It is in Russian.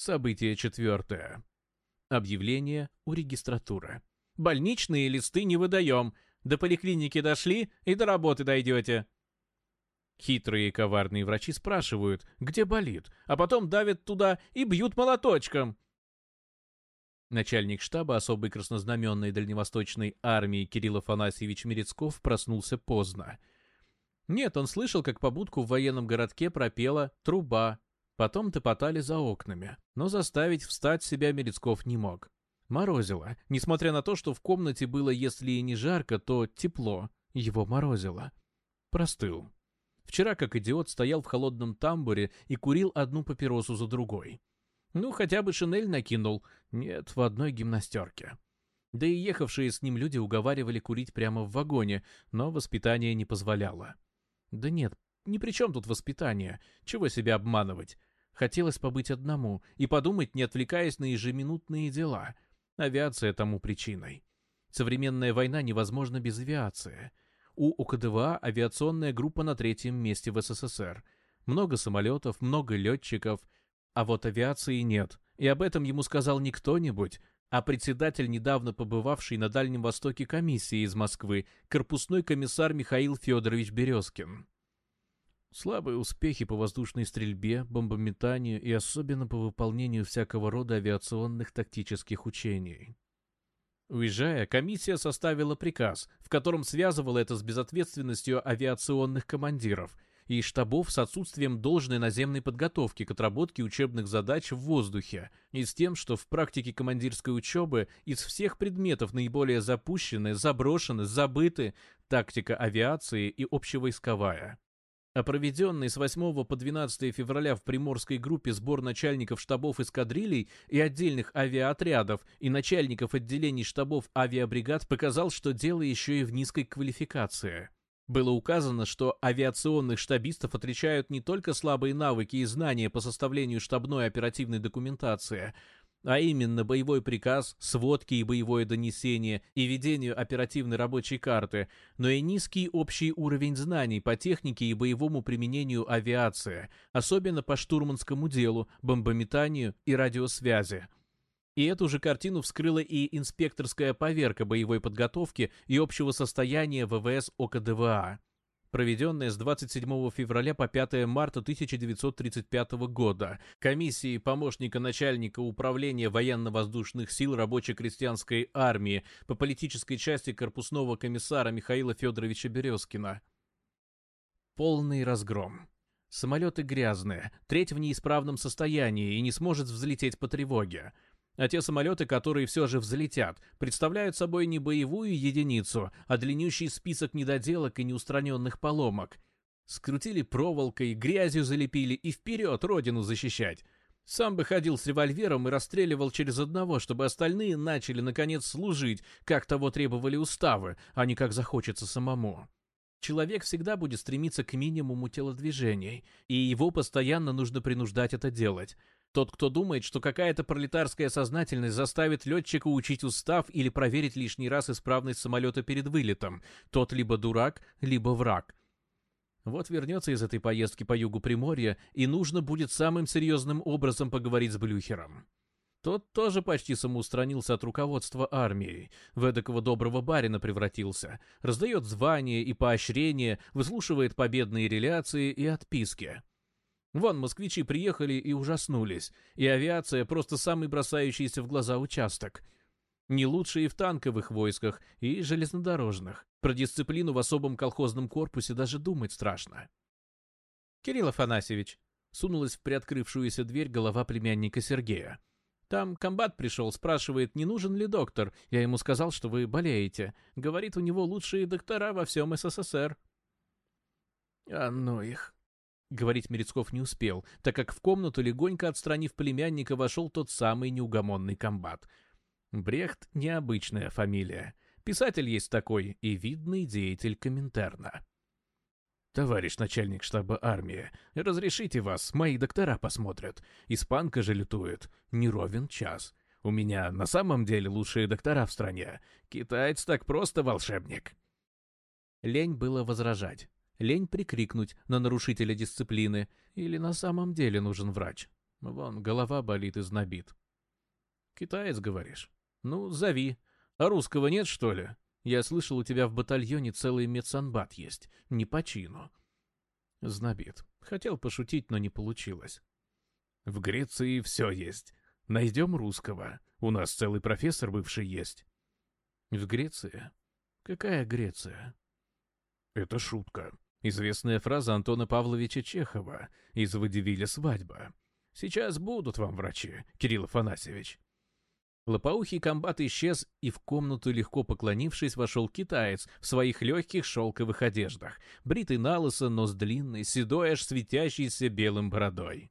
Событие четвертое. Объявление у регистратуры. «Больничные листы не выдаем. До поликлиники дошли и до работы дойдете». Хитрые и коварные врачи спрашивают, где болит, а потом давят туда и бьют молоточком. Начальник штаба особой краснознаменной дальневосточной армии Кирилл Афанасьевич Мерецков проснулся поздно. Нет, он слышал, как по будку в военном городке пропела труба Потом топотали за окнами, но заставить встать себя Мерецков не мог. Морозило, несмотря на то, что в комнате было, если и не жарко, то тепло, его морозило. Простыл. Вчера, как идиот, стоял в холодном тамбуре и курил одну папиросу за другой. Ну, хотя бы шинель накинул. Нет, в одной гимнастерке. Да и ехавшие с ним люди уговаривали курить прямо в вагоне, но воспитание не позволяло. Да нет, ни при чем тут воспитание. Чего себя обманывать? Хотелось побыть одному и подумать, не отвлекаясь на ежеминутные дела. Авиация тому причиной. Современная война невозможна без авиации. У ОКДВА авиационная группа на третьем месте в СССР. Много самолетов, много летчиков. А вот авиации нет. И об этом ему сказал не кто-нибудь, а председатель, недавно побывавший на Дальнем Востоке комиссии из Москвы, корпусной комиссар Михаил Федорович Березкин. Слабые успехи по воздушной стрельбе, бомбометанию и особенно по выполнению всякого рода авиационных тактических учений. Уезжая, комиссия составила приказ, в котором связывала это с безответственностью авиационных командиров и штабов с отсутствием должной наземной подготовки к отработке учебных задач в воздухе и с тем, что в практике командирской учебы из всех предметов наиболее запущены, заброшены, забыты тактика авиации и общевойсковая. А о проведенной с 8 по 12 февраля в Приморской группе сбор начальников штабов эскадрилей и отдельных авиаотрядов и начальников отделений штабов авиабригад показал, что дело еще и в низкой квалификации. Было указано, что авиационных штабистов отличают не только слабые навыки и знания по составлению штабной оперативной документации, а именно боевой приказ, сводки и боевое донесение и ведению оперативной рабочей карты, но и низкий общий уровень знаний по технике и боевому применению авиации, особенно по штурманскому делу, бомбометанию и радиосвязи. И эту же картину вскрыла и инспекторская поверка боевой подготовки и общего состояния ВВС ОКДВА проведенное с 27 февраля по 5 марта 1935 года комиссией помощника начальника управления военно-воздушных сил рабоче-крестьянской армии по политической части корпусного комиссара Михаила Федоровича Березкина. Полный разгром. Самолеты грязные, треть в неисправном состоянии и не сможет взлететь по тревоге а те самолеты, которые все же взлетят, представляют собой не боевую единицу, а длиннющий список недоделок и неустраненных поломок. Скрутили проволокой, грязью залепили и вперед родину защищать. Сам бы ходил с револьвером и расстреливал через одного, чтобы остальные начали, наконец, служить, как того требовали уставы, а не как захочется самому. Человек всегда будет стремиться к минимуму телодвижений, и его постоянно нужно принуждать это делать. Тот, кто думает, что какая-то пролетарская сознательность заставит летчика учить устав или проверить лишний раз исправность самолета перед вылетом, тот либо дурак, либо враг. Вот вернется из этой поездки по югу Приморья, и нужно будет самым серьезным образом поговорить с Блюхером. Тот тоже почти самоустранился от руководства армией. В эдакого доброго барина превратился. Раздает звания и поощрения, выслушивает победные реляции и отписки. Вон москвичи приехали и ужаснулись, и авиация просто самый бросающийся в глаза участок. Не лучше и в танковых войсках, и железнодорожных. Про дисциплину в особом колхозном корпусе даже думать страшно. «Кирилл Афанасьевич», — сунулась в приоткрывшуюся дверь голова племянника Сергея. «Там комбат пришел, спрашивает, не нужен ли доктор. Я ему сказал, что вы болеете. Говорит, у него лучшие доктора во всем СССР». «А ну их», Говорить Мерецков не успел, так как в комнату, легонько отстранив племянника, вошел тот самый неугомонный комбат. Брехт — необычная фамилия. Писатель есть такой и видный деятель Коминтерна. «Товарищ начальник штаба армии, разрешите вас, мои доктора посмотрят. Испанка же лютует. неровен час. У меня на самом деле лучшие доктора в стране. Китаец так просто волшебник». Лень было возражать лень прикрикнуть на нарушителя дисциплины, или на самом деле нужен врач. Вон, голова болит и знобит. «Китаец, говоришь? Ну, зови. А русского нет, что ли? Я слышал, у тебя в батальоне целый медсанбат есть. Не по чину». Знобит. Хотел пошутить, но не получилось. «В Греции все есть. Найдем русского. У нас целый профессор бывший есть». «В Греции? Какая Греция?» «Это шутка. Известная фраза Антона Павловича Чехова из «Водевиля свадьба». «Сейчас будут вам врачи, Кирилл Афанасьевич». Лопоухий комбат исчез, и в комнату, легко поклонившись, вошел китаец в своих легких шелковых одеждах, бритый налысо, но с длинной, седой, аж светящейся белым бородой.